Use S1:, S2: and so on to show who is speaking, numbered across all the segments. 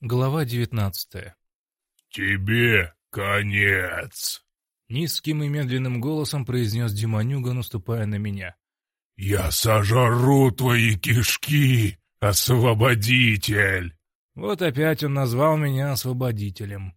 S1: Глава девятнадцатая.
S2: «Тебе конец!»
S1: Низким и медленным голосом произнес Демонюга, наступая на меня.
S2: «Я сожру твои кишки, освободитель!»
S1: Вот опять он назвал меня освободителем.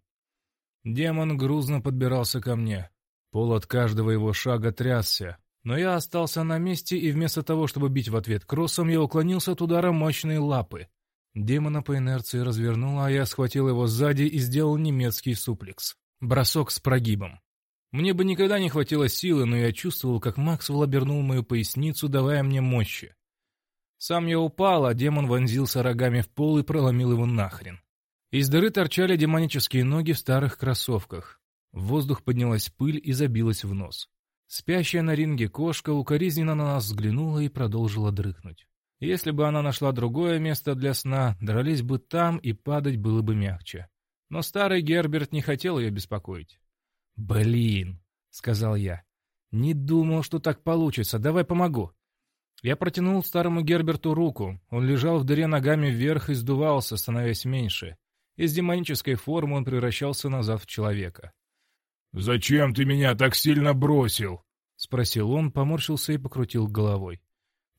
S1: Демон грузно подбирался ко мне. Пол от каждого его шага трясся. Но я остался на месте, и вместо того, чтобы бить в ответ кроссом, я уклонился от удара мощной лапы. Демона по инерции развернула, а я схватил его сзади и сделал немецкий суплекс. Бросок с прогибом. Мне бы никогда не хватило силы, но я чувствовал, как Максвелл обернул мою поясницу, давая мне мощи. Сам я упал, а демон вонзился рогами в пол и проломил его нахрен. Из дыры торчали демонические ноги в старых кроссовках. В воздух поднялась пыль и забилась в нос. Спящая на ринге кошка укоризненно на нас взглянула и продолжила дрыхнуть. Если бы она нашла другое место для сна, дрались бы там, и падать было бы мягче. Но старый Герберт не хотел ее беспокоить. «Блин», — сказал я, — «не думал, что так получится. Давай помогу». Я протянул старому Герберту руку. Он лежал в дыре ногами вверх и сдувался, становясь меньше. Из демонической формы он превращался назад в человека.
S2: «Зачем ты меня так сильно бросил?»
S1: — спросил он, поморщился и покрутил головой.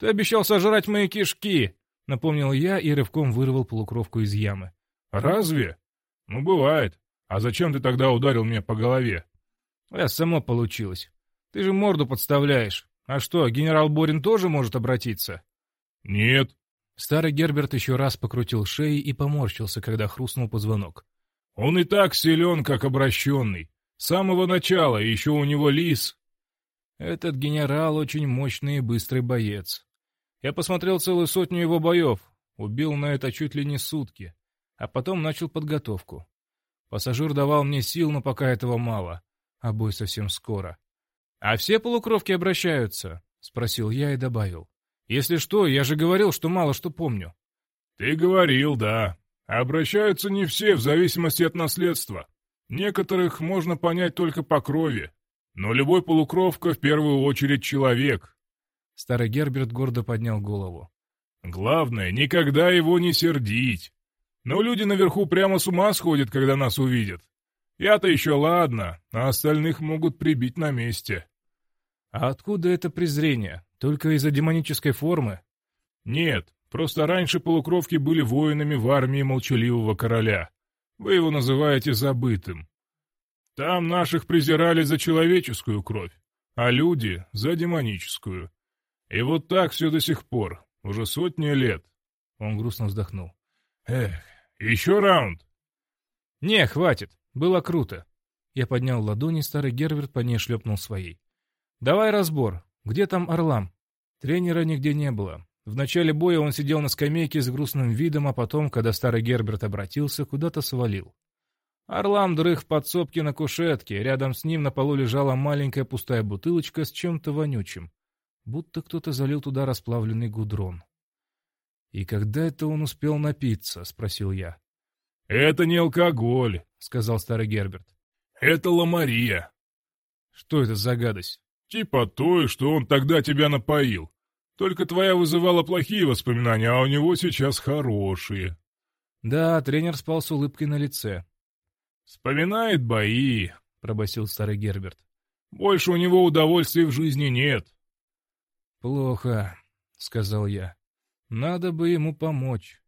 S1: «Ты обещал сожрать мои кишки!» — напомнил я и рывком вырвал полукровку из ямы.
S2: «Разве? Ну, бывает. А зачем ты тогда ударил меня по голове?»
S1: «Я само получилось. Ты же морду подставляешь. А что, генерал Борин тоже может обратиться?»
S2: «Нет».
S1: Старый Герберт еще раз покрутил шеи и поморщился, когда хрустнул позвонок.
S2: «Он и так силен, как обращенный. С самого начала, еще у него лис».
S1: «Этот генерал очень мощный и быстрый боец. Я посмотрел целую сотню его боев, убил на это чуть ли не сутки, а потом начал подготовку. Пассажир давал мне сил, но пока этого мало, а бой совсем скоро. «А все полукровки обращаются?» — спросил я и добавил. «Если что, я же говорил, что мало что помню».
S2: «Ты говорил, да. Обращаются не все, в зависимости от наследства. Некоторых можно понять только по крови. Но любой полукровка в первую очередь человек.
S1: Старый Герберт гордо поднял голову.
S2: «Главное, никогда его не сердить. Но люди наверху прямо с ума сходят, когда нас увидят. Я-то еще ладно, а остальных могут прибить на месте».
S1: «А откуда это презрение? Только из-за демонической формы?»
S2: «Нет, просто раньше полукровки были воинами в армии молчаливого короля. Вы его называете забытым. Там наших презирали за человеческую кровь, а люди — за демоническую. И вот так все до сих пор, уже сотни лет. Он грустно вздохнул. Эх, еще раунд?
S1: Не, хватит, было круто. Я поднял ладони, старый Герверт по ней шлепнул своей. Давай разбор. Где там Орлам? Тренера нигде не было. В начале боя он сидел на скамейке с грустным видом, а потом, когда старый Герберт обратился, куда-то свалил. Орлам дрых в подсобке на кушетке, рядом с ним на полу лежала маленькая пустая бутылочка с чем-то вонючим будто кто-то залил туда расплавленный гудрон. «И когда это он успел напиться?» — спросил я.
S2: «Это не алкоголь», — сказал старый Герберт. «Это ламария».
S1: «Что это за гадость?»
S2: «Типа той, что он тогда тебя напоил. Только твоя вызывала плохие воспоминания, а у него сейчас хорошие».
S1: Да, тренер спал с улыбкой на лице.
S2: «Вспоминает бои», — пробасил старый Герберт. «Больше у него удовольствия в жизни нет.
S1: «Плохо», — сказал я. «Надо бы ему помочь».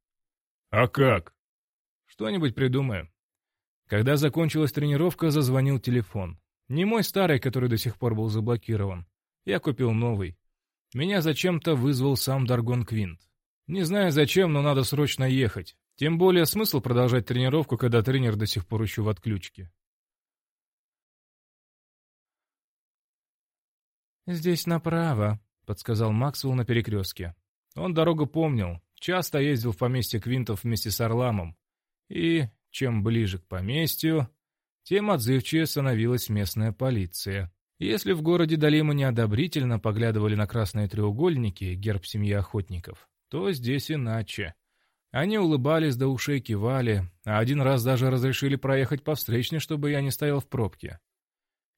S2: «А как?»
S1: «Что-нибудь придумаем». Когда закончилась тренировка, зазвонил телефон. Не мой старый, который до сих пор был заблокирован. Я купил новый. Меня зачем-то вызвал сам Даргон Квинт. Не знаю зачем, но надо срочно ехать. Тем более смысл продолжать тренировку, когда тренер до сих пор еще в отключке. «Здесь направо», — подсказал Максвелл на перекрестке. Он дорогу помнил, часто ездил в поместье Квинтов вместе с Орламом. И чем ближе к поместью, тем отзывчивее становилась местная полиция. Если в городе Далима неодобрительно поглядывали на красные треугольники, герб семьи охотников, то здесь иначе. Они улыбались до ушей кивали, а один раз даже разрешили проехать по встречной, чтобы я не стоял в пробке.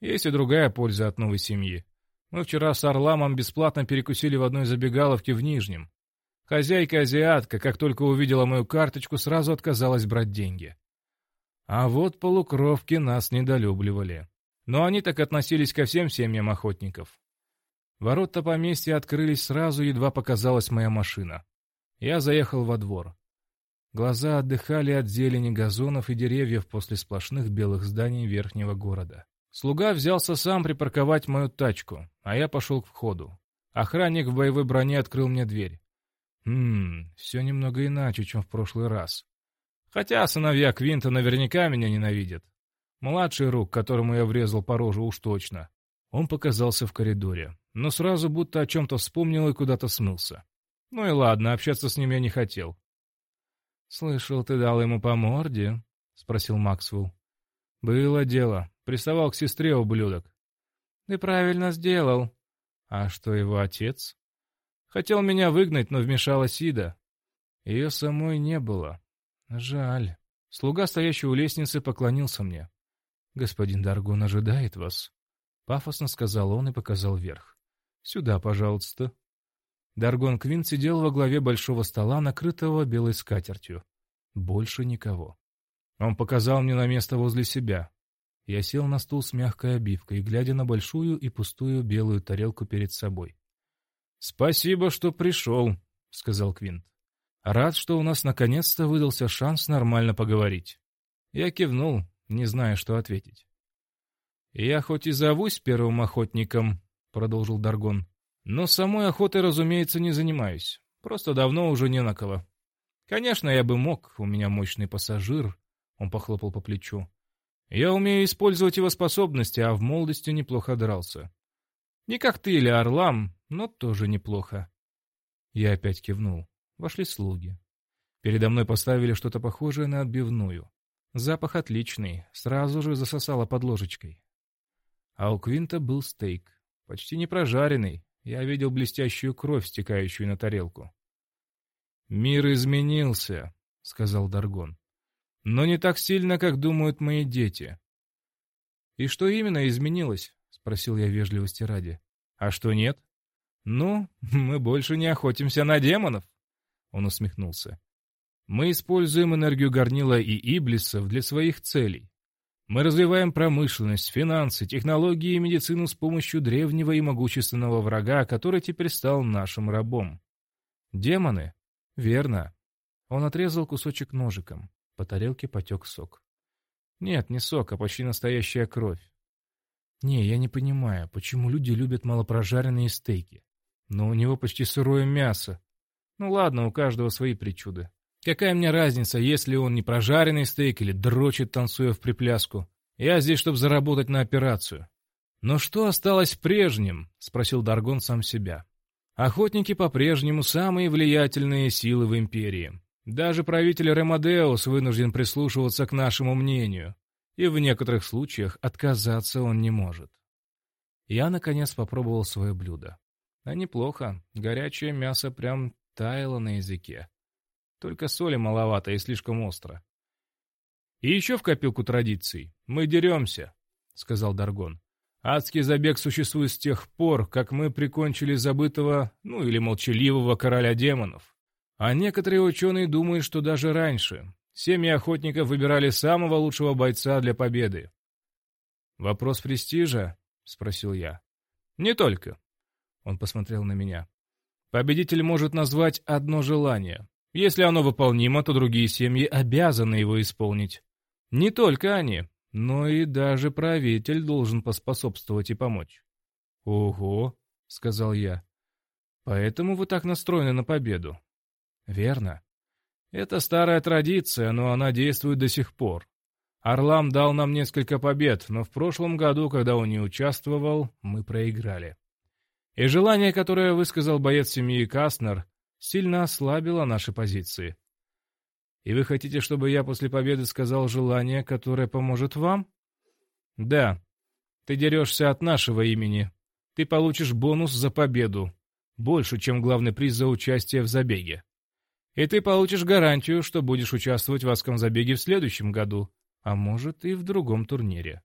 S1: Есть и другая польза от новой семьи. Мы вчера с Орламом бесплатно перекусили в одной забегаловке в Нижнем. Хозяйка-азиатка, как только увидела мою карточку, сразу отказалась брать деньги. А вот полукровки нас недолюбливали. Но они так относились ко всем семьям охотников. Ворота поместья открылись сразу, едва показалась моя машина. Я заехал во двор. Глаза отдыхали от зелени газонов и деревьев после сплошных белых зданий верхнего города. Слуга взялся сам припарковать мою тачку, а я пошел к входу. Охранник в боевой броне открыл мне дверь. Хм, все немного иначе, чем в прошлый раз. Хотя сыновья Квинта наверняка меня ненавидят. Младший рук, которому я врезал по рожу уж точно. Он показался в коридоре, но сразу будто о чем-то вспомнил и куда-то смылся. Ну и ладно, общаться с ним я не хотел. «Слышал, ты дал ему по морде?» — спросил Максвелл. «Было дело. Приставал к сестре, ублюдок». «Ты правильно сделал». «А что его отец?» «Хотел меня выгнать, но вмешалась Ида. Ее самой не было. Жаль». Слуга, стоящий у лестницы, поклонился мне. «Господин Даргон ожидает вас», — пафосно сказал он и показал вверх. «Сюда, пожалуйста». Даргон Квин сидел во главе большого стола, накрытого белой скатертью. Больше никого. Он показал мне на место возле себя. Я сел на стул с мягкой обивкой, глядя на большую и пустую белую тарелку перед собой. «Спасибо, что пришел», — сказал Квинт. «Рад, что у нас наконец-то выдался шанс нормально поговорить». Я кивнул, не зная, что ответить. «Я хоть и зовусь первым охотником», — продолжил Даргон, но самой охотой, разумеется, не занимаюсь. Просто давно уже не на кого. Конечно, я бы мог, у меня мощный пассажир. Он похлопал по плечу. Я умею использовать его способности, а в молодости неплохо дрался. Не как ты или Орлам, но тоже неплохо. Я опять кивнул. Вошли слуги. Передо мной поставили что-то похожее на отбивную. Запах отличный, сразу же засосало под ложечкой. А у Квинта был стейк, почти не прожаренный, я видел блестящую кровь, стекающую на тарелку. «Мир изменился», — сказал Даргон. «Но не так сильно, как думают мои дети». «И что именно изменилось?» — спросил я вежливости ради. «А что нет?» «Ну, мы больше не охотимся на демонов», — он усмехнулся. «Мы используем энергию горнила и иблисов для своих целей. Мы развиваем промышленность, финансы, технологии и медицину с помощью древнего и могущественного врага, который теперь стал нашим рабом. Демоны? Верно. Он отрезал кусочек ножиком. По тарелке потек сок. Нет, не сок, а почти настоящая кровь. Не, я не понимаю, почему люди любят малопрожаренные стейки. Но у него почти сырое мясо. Ну ладно, у каждого свои причуды. Какая мне разница, если он не прожаренный стейк или дрочит, танцуя в припляску? Я здесь, чтобы заработать на операцию. Но что осталось прежним? Спросил Даргон сам себя. Охотники по-прежнему самые влиятельные силы в империи. Даже правитель Ремадеус вынужден прислушиваться к нашему мнению, и в некоторых случаях отказаться он не может. Я, наконец, попробовал свое блюдо. А неплохо, горячее мясо прям таяло на языке. Только соли маловато и слишком остро. «И еще в копилку традиций. Мы деремся», — сказал Даргон. «Адский забег существует с тех пор, как мы прикончили забытого, ну или молчаливого короля демонов. А некоторые ученые думают, что даже раньше. Семьи охотников выбирали самого лучшего бойца для победы». «Вопрос престижа?» — спросил я. «Не только». Он посмотрел на меня. «Победитель может назвать одно желание. Если оно выполнимо, то другие семьи обязаны его исполнить. Не только они, но и даже правитель должен поспособствовать и помочь. «Ого», — сказал я, — «поэтому вы так настроены на победу». «Верно. Это старая традиция, но она действует до сих пор. Орлам дал нам несколько побед, но в прошлом году, когда он не участвовал, мы проиграли. И желание, которое высказал боец семьи Кастнер, сильно ослабила наши позиции. И вы хотите, чтобы я после победы сказал желание, которое поможет вам? Да. Ты дерешься от нашего имени. Ты получишь бонус за победу. Больше, чем главный приз за участие в забеге. И ты получишь гарантию, что будешь участвовать в адском забеге в следующем году, а может и в другом турнире.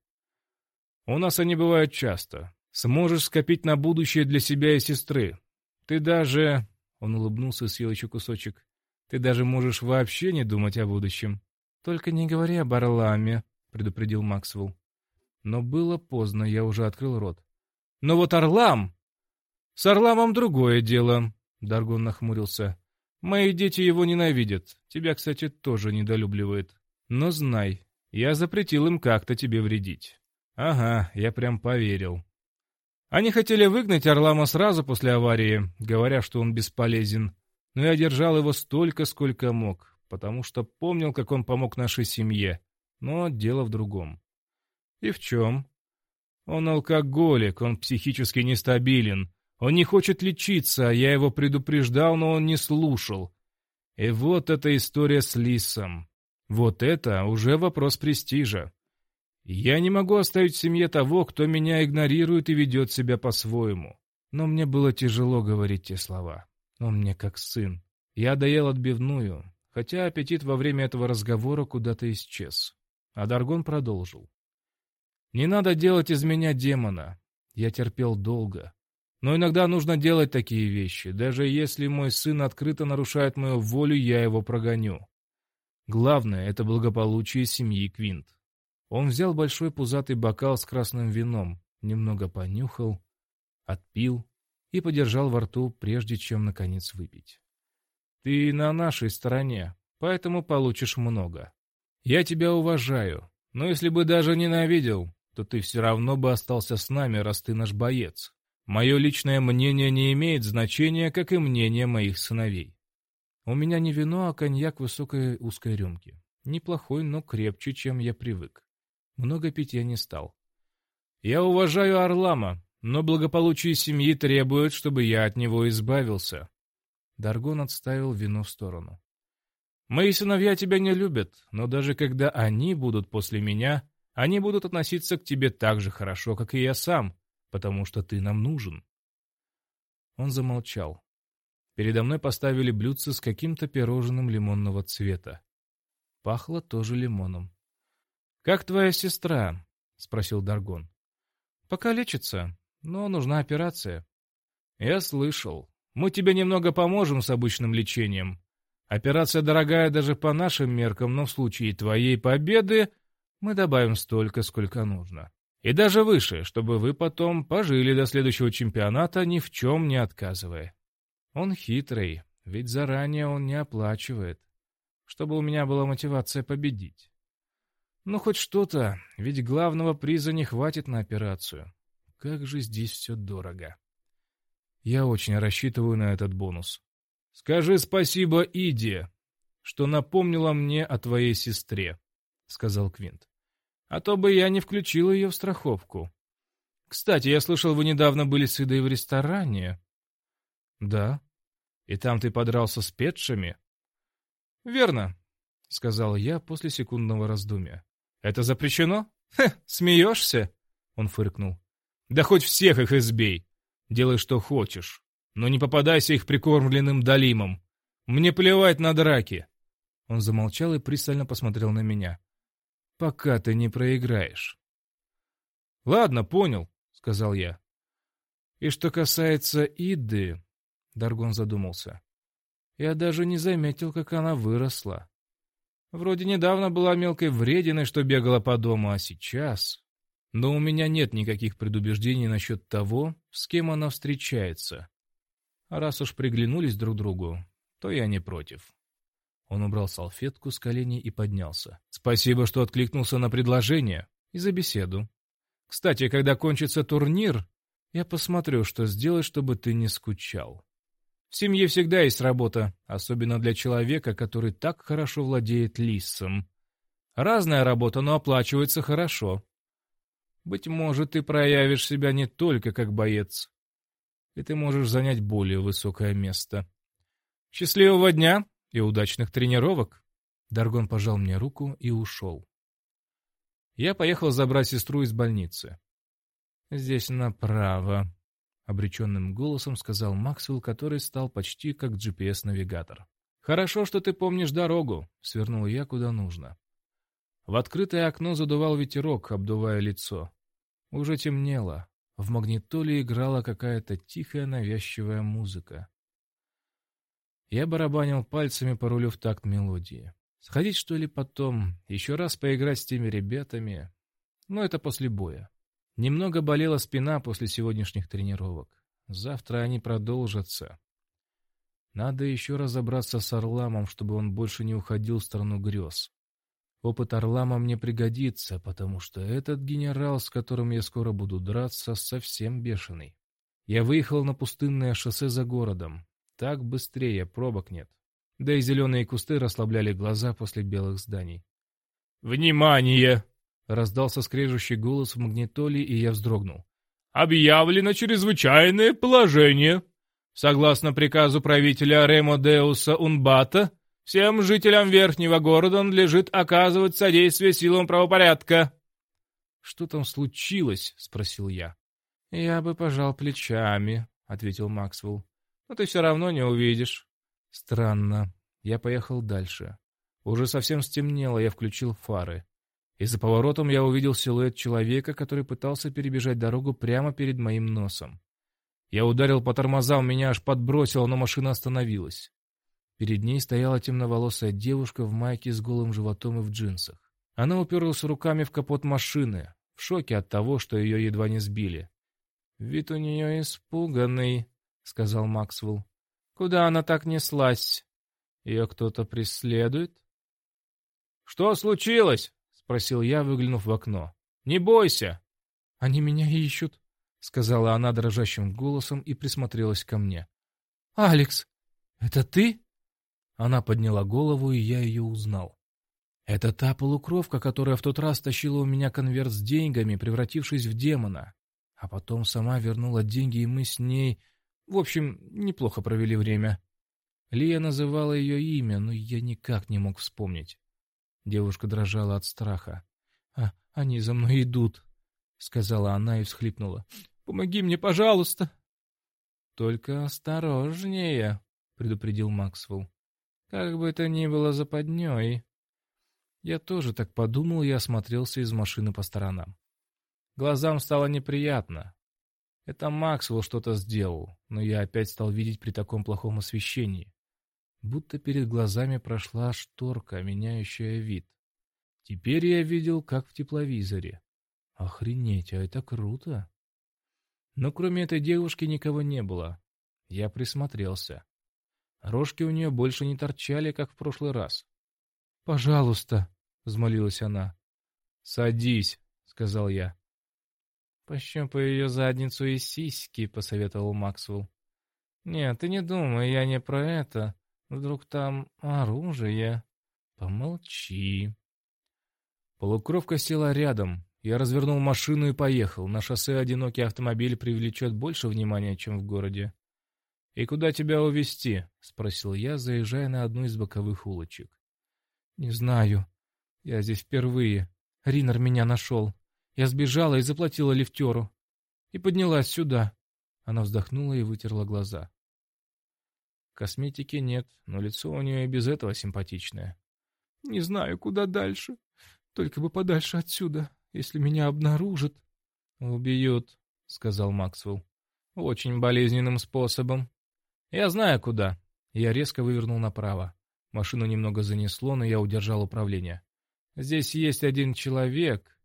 S1: У нас они бывают часто. Сможешь скопить на будущее для себя и сестры. Ты даже Он улыбнулся и съел еще кусочек. «Ты даже можешь вообще не думать о будущем». «Только не говори об Орламе», — предупредил Максвелл. Но было поздно, я уже открыл рот. «Но вот Орлам!» «С Орламом другое дело», — Даргон нахмурился. «Мои дети его ненавидят. Тебя, кстати, тоже недолюбливают. Но знай, я запретил им как-то тебе вредить». «Ага, я прям поверил». Они хотели выгнать Орлама сразу после аварии, говоря, что он бесполезен. Но я держал его столько, сколько мог, потому что помнил, как он помог нашей семье. Но дело в другом. И в чем? Он алкоголик, он психически нестабилен. Он не хочет лечиться, а я его предупреждал, но он не слушал. И вот эта история с Лисом. Вот это уже вопрос престижа. Я не могу оставить в семье того, кто меня игнорирует и ведет себя по-своему. Но мне было тяжело говорить те слова. Он мне как сын. Я доел отбивную, хотя аппетит во время этого разговора куда-то исчез. А Даргон продолжил. «Не надо делать из меня демона. Я терпел долго. Но иногда нужно делать такие вещи. Даже если мой сын открыто нарушает мою волю, я его прогоню. Главное — это благополучие семьи Квинт. Он взял большой пузатый бокал с красным вином, немного понюхал, отпил и подержал во рту, прежде чем, наконец, выпить. «Ты на нашей стороне, поэтому получишь много. Я тебя уважаю, но если бы даже ненавидел, то ты все равно бы остался с нами, раз ты наш боец. Мое личное мнение не имеет значения, как и мнение моих сыновей. У меня не вино, а коньяк высокой узкой рюмки. Неплохой, но крепче, чем я привык. Много пить я не стал. Я уважаю Орлама, но благополучие семьи требует, чтобы я от него избавился. Даргон отставил вино в сторону. Мои сыновья тебя не любят, но даже когда они будут после меня, они будут относиться к тебе так же хорошо, как и я сам, потому что ты нам нужен. Он замолчал. Передо мной поставили блюдце с каким-то пирожным лимонного цвета. Пахло тоже лимоном. «Как твоя сестра?» — спросил Даргон. «Пока лечится, но нужна операция». «Я слышал. Мы тебе немного поможем с обычным лечением. Операция дорогая даже по нашим меркам, но в случае твоей победы мы добавим столько, сколько нужно. И даже выше, чтобы вы потом пожили до следующего чемпионата, ни в чем не отказывая. Он хитрый, ведь заранее он не оплачивает, чтобы у меня была мотивация победить. Ну, хоть что-то, ведь главного приза не хватит на операцию. Как же здесь все дорого. Я очень рассчитываю на этот бонус. Скажи спасибо Иде, что напомнила мне о твоей сестре, — сказал Квинт. А то бы я не включил ее в страховку. Кстати, я слышал, вы недавно были с Идой в ресторане. Да. И там ты подрался с Петшами? Верно, — сказал я после секундного раздумья. Это запрещено? Хе, смеешься? Он фыркнул. Да хоть всех их избей. Делай, что хочешь. Но не попадайся их прикормленным долимом. Мне плевать на драки. Он замолчал и пристально посмотрел на меня. Пока ты не проиграешь. Ладно, понял, сказал я. И что касается Иды, Даргон задумался. Я даже не заметил, как она выросла. Вроде недавно была мелкой врединой, что бегала по дому, а сейчас... Но у меня нет никаких предубеждений насчет того, с кем она встречается. А раз уж приглянулись друг другу, то я не против. Он убрал салфетку с коленей и поднялся. «Спасибо, что откликнулся на предложение и за беседу. Кстати, когда кончится турнир, я посмотрю, что сделать, чтобы ты не скучал». В семье всегда есть работа, особенно для человека, который так хорошо владеет лисом. Разная работа, но оплачивается хорошо. Быть может, ты проявишь себя не только как боец, и ты можешь занять более высокое место. Счастливого дня и удачных тренировок!» Даргон пожал мне руку и ушел. Я поехал забрать сестру из больницы. «Здесь направо», — обреченным голосом сказал Максвелл, который стал почти как GPS-навигатор. «Хорошо, что ты помнишь дорогу», — свернул я куда нужно. В открытое окно задувал ветерок, обдувая лицо. Уже темнело. В магнитоле играла какая-то тихая навязчивая музыка. Я барабанил пальцами по рулю в такт мелодии. Сходить, что ли, потом, еще раз поиграть с теми ребятами. Но это после боя. Немного болела спина после сегодняшних тренировок. Завтра они продолжатся. Надо еще разобраться с Орламом, чтобы он больше не уходил в сторону грез. Опыт Орлама мне пригодится, потому что этот генерал, с которым я скоро буду драться, совсем бешеный. Я выехал на пустынное шоссе за городом. Так быстрее, пробок нет. Да и зеленые кусты расслабляли глаза после белых зданий.
S2: «Внимание!» — раздался скрежущий голос в магнитоле, и я вздрогнул. «Объявлено чрезвычайное положение. Согласно приказу правителя Ремо Деуса Унбата, всем жителям Верхнего города надлежит оказывать содействие силам правопорядка».
S1: «Что там случилось?» — спросил я. «Я бы пожал плечами», — ответил Максвелл. «Но ты все равно не увидишь». Странно. Я поехал дальше. Уже совсем стемнело, я включил фары. И за поворотом я увидел силуэт человека, который пытался перебежать дорогу прямо перед моим носом. Я ударил по тормозам, меня аж подбросило, но машина остановилась. Перед ней стояла темноволосая девушка в майке с голым животом и в джинсах. Она уперлась руками в капот машины, в шоке от того, что ее едва не сбили. «Вид у нее испуганный», — сказал Максвелл. «Куда она так неслась? Ее кто-то преследует?»
S2: «Что случилось?» — спросил я, выглянув в окно. «Не бойся!»
S1: «Они меня ищут», — сказала она дрожащим голосом и присмотрелась ко мне. «Алекс, это ты?» Она подняла голову, и я ее узнал. Это та полукровка, которая в тот раз тащила у меня конверт с деньгами, превратившись в демона. А потом сама вернула деньги, и мы с ней... В общем, неплохо провели время. Лия называла ее имя, но я никак не мог вспомнить. Девушка дрожала от страха. «А, они за мной идут», — сказала она и всхлипнула. Помоги мне, пожалуйста!» «Только осторожнее», — предупредил Максвелл. «Как бы это ни было западней». Я тоже так подумал и осмотрелся из машины по сторонам. Глазам стало неприятно. Это Максвелл что-то сделал, но я опять стал видеть при таком плохом освещении. Будто перед глазами прошла шторка, меняющая вид. Теперь я видел, как в тепловизоре. Охренеть, а это круто. Но кроме этой девушки никого не было. Я присмотрелся. Рожки у нее больше не торчали, как в прошлый раз. «Пожалуйста», — взмолилась она. «Садись», — сказал я. «Пощупай ее задницу и сиськи», — посоветовал Максвелл. «Нет, ты не думай, я не про это. Вдруг там оружие?» «Помолчи». Полукровка села рядом, я развернул машину и поехал. На шоссе одинокий автомобиль привлечет больше внимания, чем в городе. «И куда тебя увезти?» — спросил я, заезжая на одну из боковых улочек. «Не знаю. Я здесь впервые. Ринер меня нашел. Я сбежала и заплатила лифтеру. И поднялась сюда». Она вздохнула и вытерла глаза. Косметики нет, но лицо у нее и без этого симпатичное. «Не знаю, куда дальше. Только бы подальше отсюда если меня обнаружат...» «Убьют», — сказал Максвелл. «Очень болезненным способом. Я знаю, куда». Я резко вывернул направо. Машину немного занесло, но я удержал управление. «Здесь есть один человек».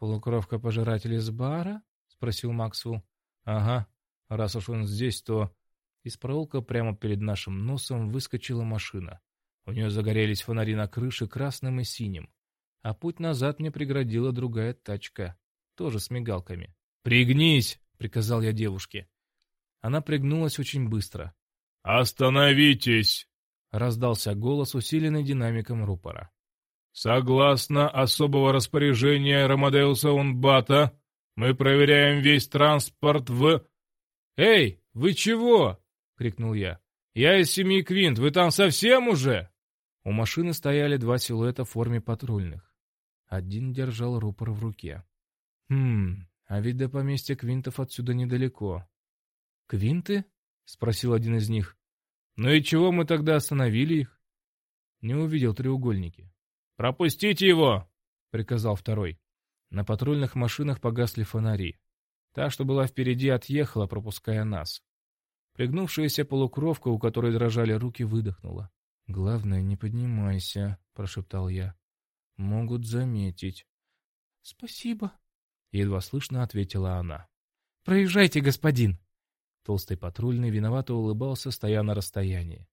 S1: «Полукровка пожиратель из бара?» — спросил Максвелл. «Ага. Раз уж он здесь, то...» Из проулка прямо перед нашим носом выскочила машина. У нее загорелись фонари на крыше красным и синим а путь назад мне преградила другая тачка, тоже с мигалками. «Пригнись!» — приказал я девушке. Она пригнулась очень быстро.
S2: «Остановитесь!»
S1: — раздался голос, усиленный динамиком рупора.
S2: «Согласно особого распоряжения Ромадеуса Унбата, мы проверяем весь транспорт в...»
S1: «Эй, вы чего?» — крикнул я. «Я из семьи Квинт, вы там совсем уже?» У машины стояли два силуэта в форме патрульных. Один держал рупор в руке. «Хм, а ведь до поместья Квинтов отсюда недалеко». «Квинты?» — спросил один из них. «Ну и чего мы тогда остановили их?» Не увидел треугольники.
S2: «Пропустите его!»
S1: — приказал второй. На патрульных машинах погасли фонари. Та, что была впереди, отъехала, пропуская нас. Пригнувшаяся полукровка, у которой дрожали руки, выдохнула. «Главное, не поднимайся», — прошептал я. «Могут заметить». «Спасибо», — едва слышно ответила она. «Проезжайте, господин». Толстый патрульный виновато улыбался, стоя на расстоянии.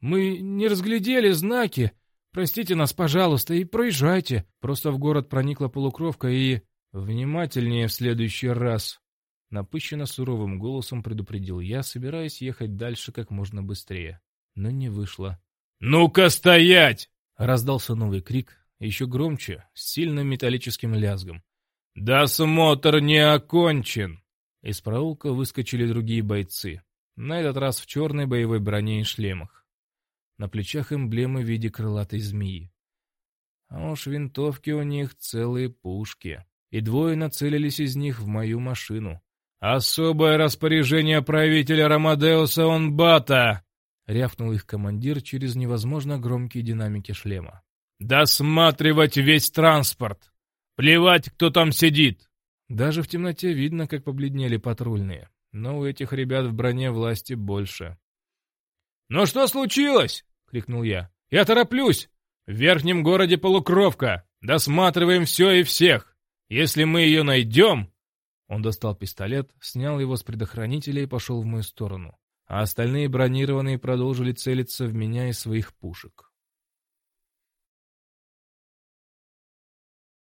S1: «Мы не разглядели знаки. Простите нас, пожалуйста, и проезжайте. Просто в город проникла полукровка и...» «Внимательнее в следующий раз!» Напыщенно суровым голосом предупредил я, собираясь ехать дальше как можно быстрее. Но не вышло.
S2: «Ну-ка стоять!»
S1: Раздался новый крик, еще громче, с сильным металлическим лязгом.
S2: «Досмотр не окончен!»
S1: Из проулка выскочили другие бойцы. На этот раз в черной боевой броне и шлемах. На плечах эмблемы в виде крылатой змеи. А уж винтовки у них целые пушки и двое нацелились из них в мою машину.
S2: «Особое распоряжение правителя Ромадеуса Онбата!» — рявкнул их командир через невозможно громкие динамики шлема. «Досматривать весь транспорт! Плевать, кто там сидит!»
S1: Даже в темноте видно, как побледнели патрульные, но у этих ребят в броне власти больше.
S2: «Ну что случилось?» — крикнул я. «Я тороплюсь! В верхнем городе полукровка! Досматриваем все и всех! Если мы ее найдем...»
S1: Он достал пистолет, снял его с предохранителя и пошел в мою сторону. А остальные бронированные продолжили целиться в меня из своих пушек.